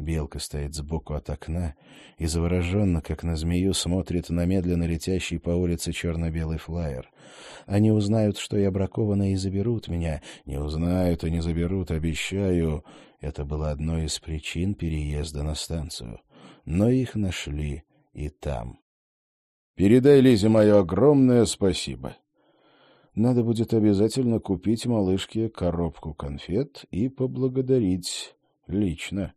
Белка стоит сбоку от окна и завороженно, как на змею, смотрит на медленно летящий по улице черно-белый флаер. Они узнают, что я бракована, и заберут меня. Не узнают и не заберут, обещаю. Это было одной из причин переезда на станцию. Но их нашли и там. Передай Лизе мое огромное спасибо. Надо будет обязательно купить малышке коробку конфет и поблагодарить лично.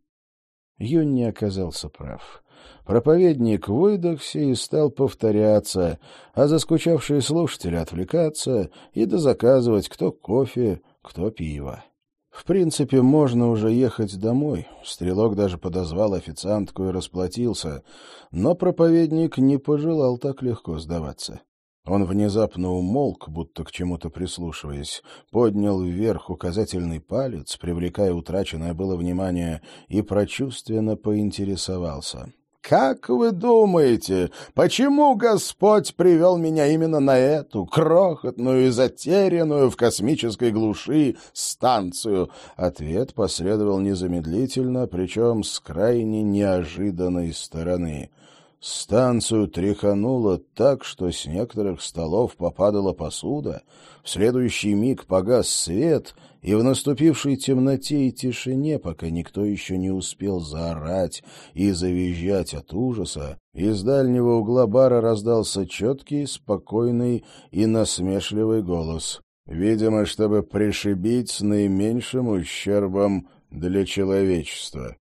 Юн не оказался прав. Проповедник выдохся и стал повторяться, а заскучавшие слушатели отвлекаться и дозаказывать кто кофе, кто пиво. В принципе, можно уже ехать домой. Стрелок даже подозвал официантку и расплатился, но проповедник не пожелал так легко сдаваться. Он внезапно умолк, будто к чему-то прислушиваясь, поднял вверх указательный палец, привлекая утраченное было внимание, и прочувственно поинтересовался. «Как вы думаете, почему Господь привел меня именно на эту крохотную и затерянную в космической глуши станцию?» Ответ последовал незамедлительно, причем с крайне неожиданной стороны — Станцию тряхануло так, что с некоторых столов попадала посуда, в следующий миг погас свет, и в наступившей темноте и тишине, пока никто еще не успел заорать и завизжать от ужаса, из дальнего угла бара раздался четкий, спокойный и насмешливый голос. Видимо, чтобы пришибить с наименьшим ущербом для человечества.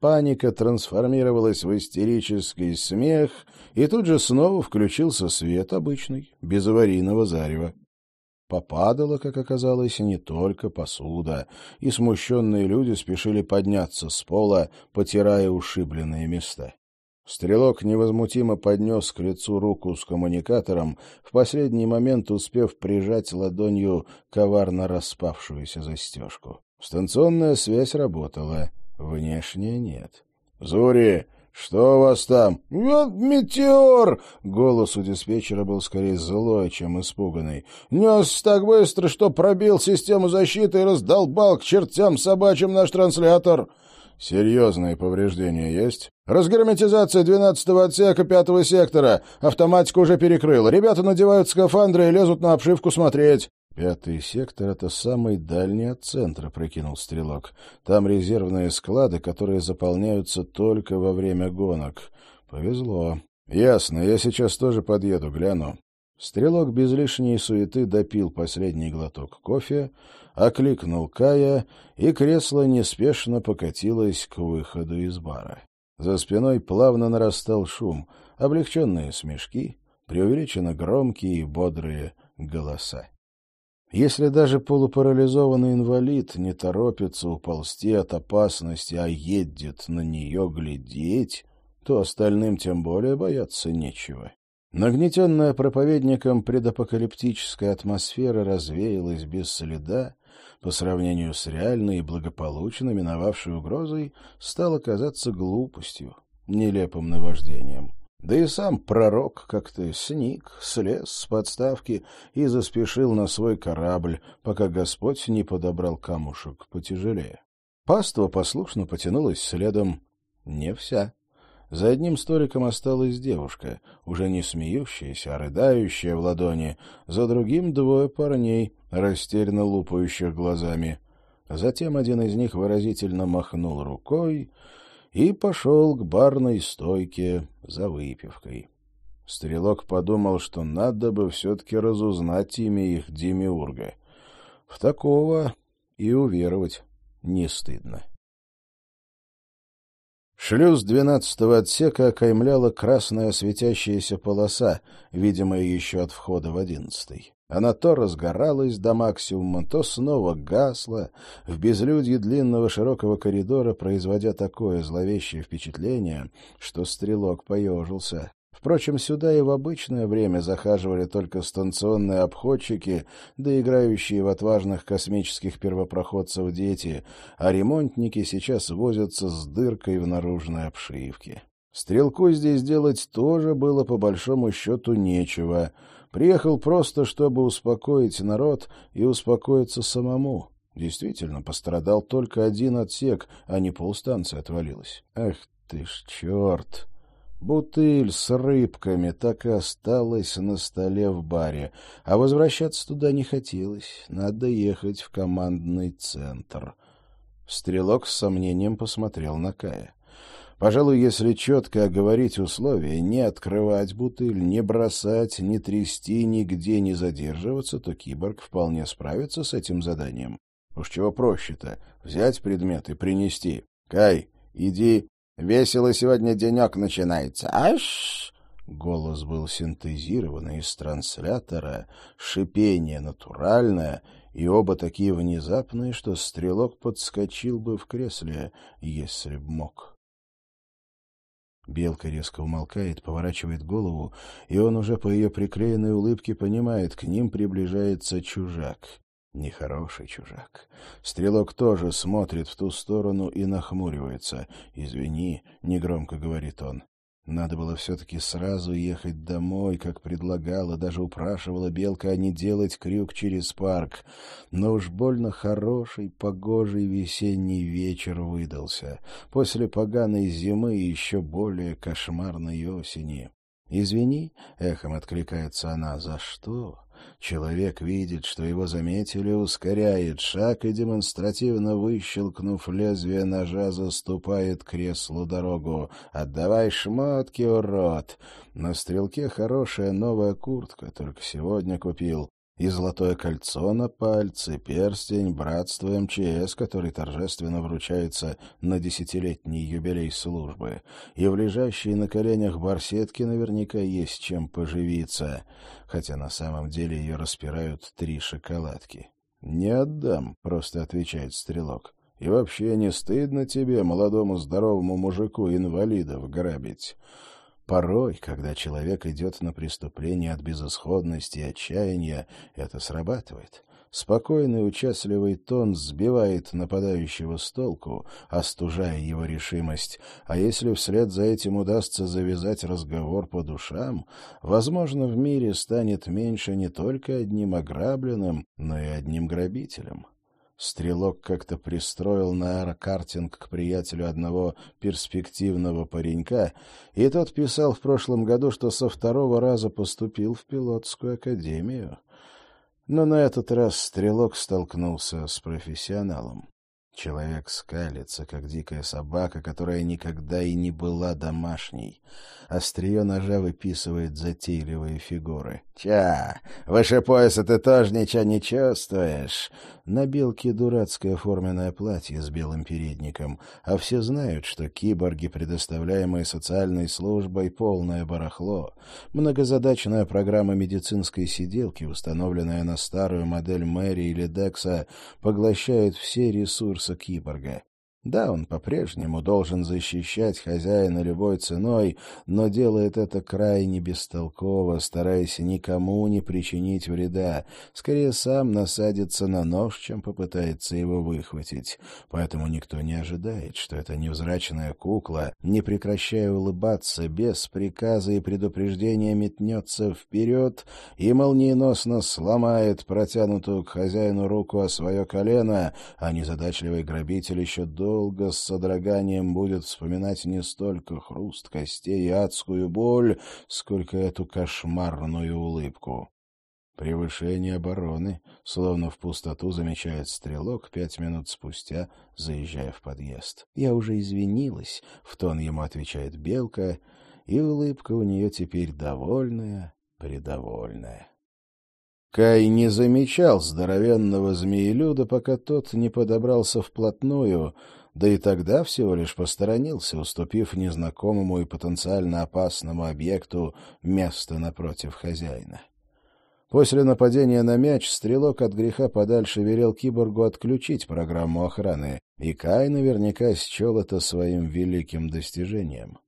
Паника трансформировалась в истерический смех, и тут же снова включился свет обычный, без аварийного зарева. Попадала, как оказалось, не только посуда, и смущенные люди спешили подняться с пола, потирая ушибленные места. Стрелок невозмутимо поднес к лицу руку с коммуникатором, в последний момент успев прижать ладонью коварно распавшуюся застежку. Станционная связь работала. Внешне нет. «Зури, что у вас там?» «Вот метеор!» Голос у диспетчера был скорее злой, чем испуганный. «Нес так быстро, что пробил систему защиты и раздолбал к чертям собачьим наш транслятор!» «Серьезные повреждения есть?» «Разгерметизация двенадцатого отсека пятого сектора. Автоматика уже перекрыла. Ребята надевают скафандры и лезут на обшивку смотреть». «Пятый сектор — это самый дальний от центра», — прикинул Стрелок. «Там резервные склады, которые заполняются только во время гонок. Повезло». «Ясно, я сейчас тоже подъеду, гляну». Стрелок без лишней суеты допил последний глоток кофе, окликнул Кая, и кресло неспешно покатилось к выходу из бара. За спиной плавно нарастал шум, облегченные смешки, преувеличенно громкие и бодрые голоса. Если даже полупарализованный инвалид не торопится уползти от опасности, а едет на нее глядеть, то остальным тем более бояться нечего. Нагнетенная проповедником предапокалиптическая атмосфера развеялась без следа, по сравнению с реальной и благополучно миновавшей угрозой, стала казаться глупостью, нелепым наваждением. Да и сам пророк как-то сник, слез с подставки и заспешил на свой корабль, пока Господь не подобрал камушек потяжелее. Паства послушно потянулась следом. Не вся. За одним столиком осталась девушка, уже не смеющаяся, а рыдающая в ладони. За другим двое парней, растерянно лупающих глазами. Затем один из них выразительно махнул рукой, и пошел к барной стойке за выпивкой. Стрелок подумал, что надо бы все-таки разузнать имя их демиурга. В такого и уверовать не стыдно. Шлюз двенадцатого отсека окаймляла красная светящаяся полоса, видимая еще от входа в одиннадцатый. Она то разгоралась до максимума, то снова гасла, в безлюдье длинного широкого коридора, производя такое зловещее впечатление, что стрелок поежился. Впрочем, сюда и в обычное время захаживали только станционные обходчики, да играющие в отважных космических первопроходцев дети, а ремонтники сейчас возятся с дыркой в наружной обшивке. Стрелку здесь делать тоже было по большому счету нечего — Приехал просто, чтобы успокоить народ и успокоиться самому. Действительно, пострадал только один отсек, а не полстанции отвалилась. Ах ты ж черт! Бутыль с рыбками так и осталась на столе в баре, а возвращаться туда не хотелось. Надо ехать в командный центр. Стрелок с сомнением посмотрел на Кая. Пожалуй, если четко оговорить условия, не открывать бутыль, не бросать, не трясти, нигде не задерживаться, то киборг вполне справится с этим заданием. Уж чего проще-то? Взять предмет и принести. Кай, иди. Весело сегодня денек начинается. Аш! Голос был синтезированный из транслятора, шипение натуральное, и оба такие внезапные, что стрелок подскочил бы в кресле, если б мог. Белка резко умолкает, поворачивает голову, и он уже по ее приклеенной улыбке понимает, к ним приближается чужак. Нехороший чужак. Стрелок тоже смотрит в ту сторону и нахмуривается. «Извини», — негромко говорит он. Надо было все-таки сразу ехать домой, как предлагала, даже упрашивала Белка, а не делать крюк через парк. Но уж больно хороший, погожий весенний вечер выдался. После поганой зимы и еще более кошмарной осени. «Извини», — эхом откликается она, — «за что?» Человек видит, что его заметили, ускоряет шаг и, демонстративно выщелкнув лезвие ножа, заступает креслу дорогу. «Отдавай шмотки, урод!» На стрелке хорошая новая куртка, только сегодня купил и золотое кольцо на пальце, перстень братства МЧС, который торжественно вручается на десятилетний юбилей службы, и в лежащей на коленях барсетке наверняка есть чем поживиться, хотя на самом деле ее распирают три шоколадки. «Не отдам», — просто отвечает стрелок. «И вообще не стыдно тебе, молодому здоровому мужику, инвалидов грабить?» Порой, когда человек идет на преступление от безысходности и отчаяния, это срабатывает. Спокойный участливый тон сбивает нападающего с толку, остужая его решимость, а если вслед за этим удастся завязать разговор по душам, возможно, в мире станет меньше не только одним ограбленным, но и одним грабителем. Стрелок как-то пристроил на аэрокартинг к приятелю одного перспективного паренька, и тот писал в прошлом году, что со второго раза поступил в пилотскую академию. Но на этот раз стрелок столкнулся с профессионалом. Человек скалится, как дикая собака, которая никогда и не была домашней. Острие ножа выписывает затейливые фигуры. «Ча, выше пояса ты тоже ничего не чувствуешь!» На белке дурацкое форменное платье с белым передником, а все знают, что киборги, предоставляемые социальной службой, полное барахло. Многозадачная программа медицинской сиделки, установленная на старую модель Мэри или Декса, поглощает все ресурсы киборга. Да, он по-прежнему должен защищать хозяина любой ценой, но делает это крайне бестолково, стараясь никому не причинить вреда. Скорее, сам насадится на нож, чем попытается его выхватить. Поэтому никто не ожидает, что эта невзрачная кукла, не прекращая улыбаться, без приказа и предупреждения метнется вперед и молниеносно сломает протянутую к хозяину руку о свое колено, а незадачливый грабитель еще долго долго с содроганием будет вспоминать не столько хруст костей и адскую боль, сколько эту кошмарную улыбку. Превышение обороны, словно в пустоту замечает стрелок пять минут спустя, заезжая в подъезд. «Я уже извинилась», — в тон ему отвечает Белка, и улыбка у нее теперь довольная, придовольная. Кай не замечал здоровенного змеелюда, пока тот не подобрался вплотную, да и тогда всего лишь посторонился, уступив незнакомому и потенциально опасному объекту место напротив хозяина. После нападения на мяч стрелок от греха подальше велел киборгу отключить программу охраны, и Кай наверняка счел это своим великим достижением.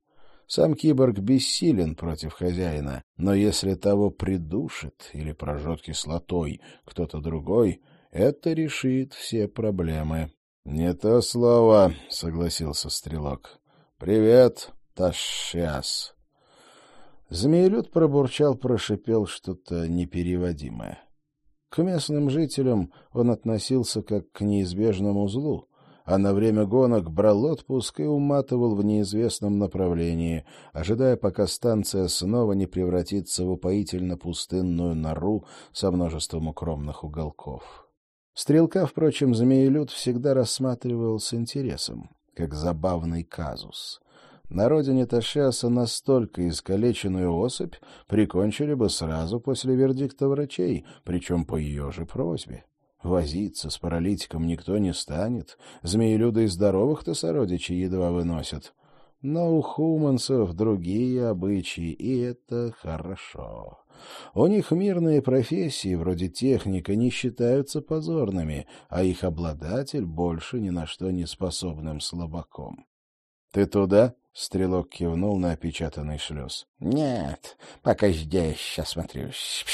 Сам киборг бессилен против хозяина, но если того придушит или прожжет кислотой кто-то другой, это решит все проблемы. «Не то слово», — согласился Стрелок. «Привет, Ташиас». Змеелюд пробурчал, прошипел что-то непереводимое. К местным жителям он относился как к неизбежному злу, а на время гонок брал отпуск и уматывал в неизвестном направлении, ожидая, пока станция снова не превратится в упоительно пустынную нору со множеством укромных уголков. Стрелка, впрочем, змеелюд всегда рассматривал с интересом, как забавный казус. На родине Ташиаса настолько искалеченную особь прикончили бы сразу после вердикта врачей, причем по ее же просьбе. Возиться с паралитиком никто не станет, змеелюды и здоровых-то сородичей едва выносят. Но у хуманцев другие обычаи, и это хорошо. У них мирные профессии, вроде техника, не считаются позорными, а их обладатель больше ни на что не способным слабаком. — Ты туда? — стрелок кивнул на опечатанный шлюз. — Нет, пока здесь осмотрюсь.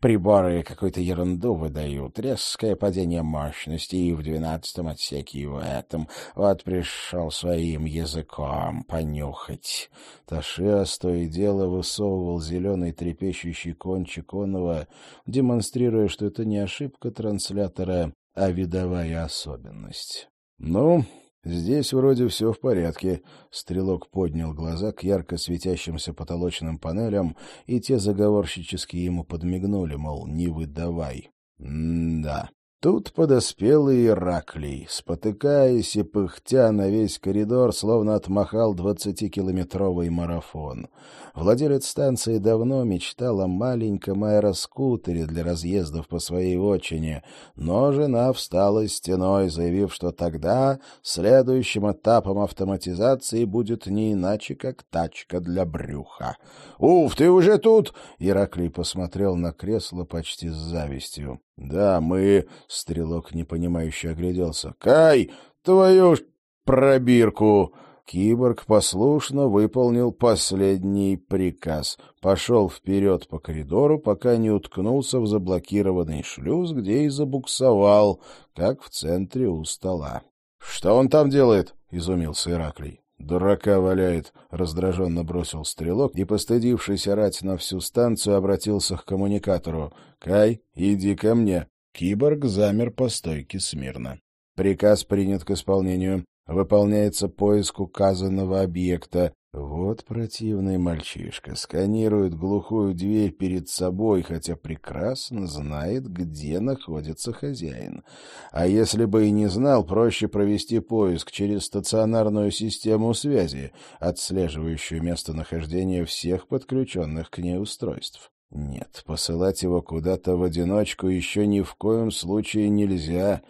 Приборы какую-то ерунду выдают, резкое падение мощности и в двенадцатом отсеке, и в этом. Вот пришел своим языком понюхать. Ташиас то и дело высовывал зеленый трепещущий кончик оного, демонстрируя, что это не ошибка транслятора, а видовая особенность. — Ну, «Здесь вроде все в порядке». Стрелок поднял глаза к ярко светящимся потолочным панелям, и те заговорщически ему подмигнули, мол, не выдавай. «М-да». Тут подоспел и Ираклий, спотыкаясь и пыхтя на весь коридор, словно отмахал двадцатикилометровый марафон. Владелец станции давно мечтал о маленьком аэроскутере для разъездов по своей отчине, но жена встала стеной, заявив, что тогда следующим этапом автоматизации будет не иначе, как тачка для брюха. «Уф, ты уже тут!» — Ираклий посмотрел на кресло почти с завистью. «Да, мы...» — стрелок непонимающе огляделся. «Кай, твою ж пробирку!» Киборг послушно выполнил последний приказ. Пошел вперед по коридору, пока не уткнулся в заблокированный шлюз, где и забуксовал, как в центре у стола. — Что он там делает? — изумился Ираклий. «Дурака валяет», — раздраженно бросил стрелок и, постыдившись орать на всю станцию, обратился к коммуникатору. «Кай, иди ко мне». Киборг замер по стойке смирно. Приказ принят к исполнению. Выполняется поиск указанного объекта. Вот противный мальчишка. Сканирует глухую дверь перед собой, хотя прекрасно знает, где находится хозяин. А если бы и не знал, проще провести поиск через стационарную систему связи, отслеживающую местонахождение всех подключенных к ней устройств. Нет, посылать его куда-то в одиночку еще ни в коем случае нельзя.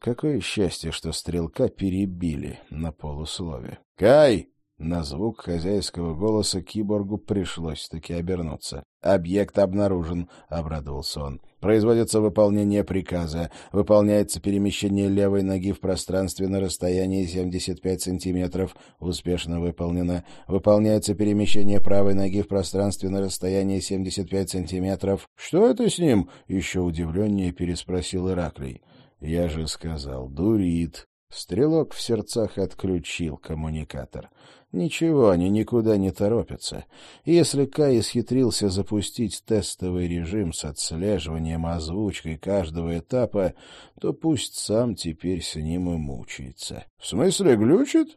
Какое счастье, что стрелка перебили на полуслове. «Кай!» На звук хозяйского голоса киборгу пришлось таки обернуться. «Объект обнаружен», — обрадовался он. «Производится выполнение приказа. Выполняется перемещение левой ноги в пространстве на расстоянии 75 сантиметров. Успешно выполнено. Выполняется перемещение правой ноги в пространстве на расстоянии 75 сантиметров». «Что это с ним?» — еще удивленнее переспросил Ираклий. «Я же сказал, дурит». Стрелок в сердцах отключил коммуникатор. Ничего, они никуда не торопятся. Если Кай исхитрился запустить тестовый режим с отслеживанием озвучкой каждого этапа, то пусть сам теперь с ним и мучается. — В смысле, глючит?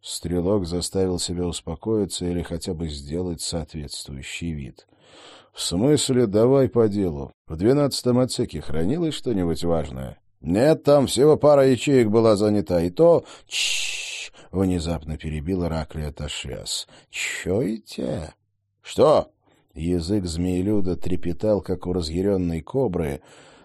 Стрелок заставил себя успокоиться или хотя бы сделать соответствующий вид. — В смысле, давай по делу. В двенадцатом отсеке хранилось что-нибудь важное? — Нет, там всего пара ячеек была занята, и то... Чш! — внезапно перебил Ираклия Ташес. — Чуете? — Что? Язык змеелюда трепетал, как у разъяренной кобры,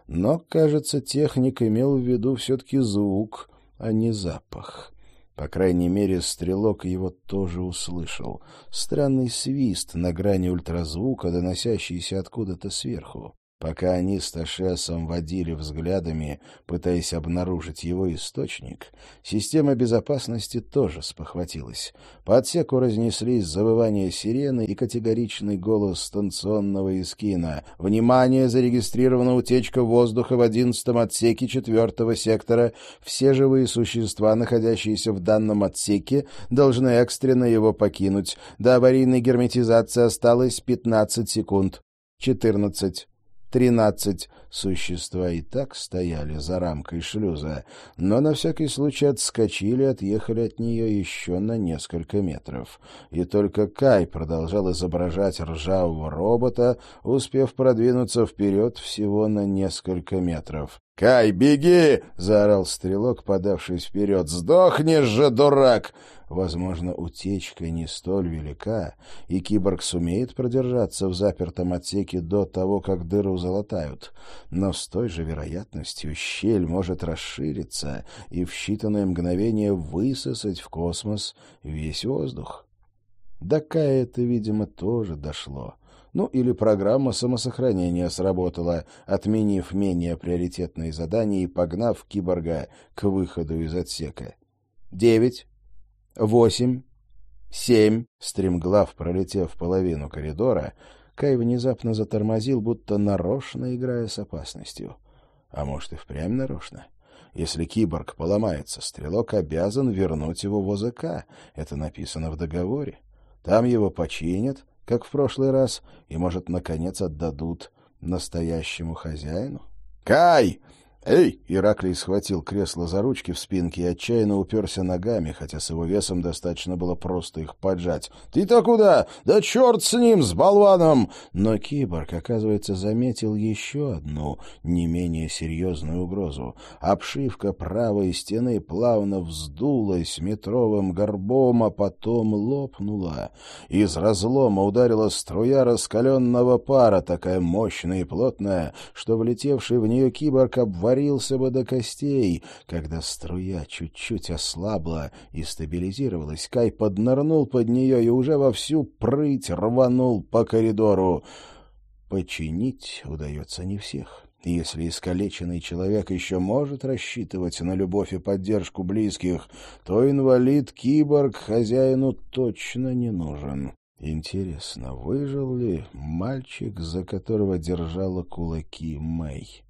но, кажется, техник имел в виду все-таки звук, а не запах. По крайней мере, стрелок его тоже услышал. Странный свист на грани ультразвука, доносящийся откуда-то сверху. Пока они с Ташесом водили взглядами, пытаясь обнаружить его источник, система безопасности тоже спохватилась. По отсеку разнеслись завывания сирены и категоричный голос станционного эскина. «Внимание! Зарегистрирована утечка воздуха в одиннадцатом отсеке четвертого сектора. Все живые существа, находящиеся в данном отсеке, должны экстренно его покинуть. До аварийной герметизации осталось пятнадцать секунд. Четырнадцать. Тринадцать. Существа и так стояли за рамкой шлюза, но на всякий случай отскочили отъехали от нее еще на несколько метров. И только Кай продолжал изображать ржавого робота, успев продвинуться вперед всего на несколько метров. «Кай, беги!» — заорал стрелок, подавшись вперед. «Сдохнешь же, дурак!» Возможно, утечка не столь велика, и киборг сумеет продержаться в запертом отсеке до того, как дыру залатают. Но с той же вероятностью щель может расшириться и в считанные мгновения высосать в космос весь воздух. До Кая это, видимо, тоже дошло. Ну, или программа самосохранения сработала, отменив менее приоритетные задания и погнав киборга к выходу из отсека. Девять, восемь, семь. Стремглав, пролетев половину коридора, Кай внезапно затормозил, будто нарочно играя с опасностью. А может, и впрямь нарочно? Если киборг поломается, стрелок обязан вернуть его в ОЗК. Это написано в договоре. Там его починят, как в прошлый раз, и, может, наконец отдадут настоящему хозяину? «Кай!» «Эй!» — Ираклий схватил кресло за ручки в спинке и отчаянно уперся ногами, хотя с его весом достаточно было просто их поджать. «Ты-то куда? Да черт с ним, с болваном!» Но киборг, оказывается, заметил еще одну, не менее серьезную угрозу. Обшивка правой стены плавно вздулась метровым горбом, а потом лопнула. Из разлома ударила струя раскаленного пара, такая мощная и плотная, что влетевший в нее киборг обвалился сварился бы до костей. Когда струя чуть-чуть ослабла и стабилизировалась, Кай поднырнул под нее и уже вовсю прыть рванул по коридору. Починить удается не всех. Если искалеченный человек еще может рассчитывать на любовь и поддержку близких, то инвалид-киборг хозяину точно не нужен. Интересно, выжил ли мальчик, за которого держала кулаки Мэй?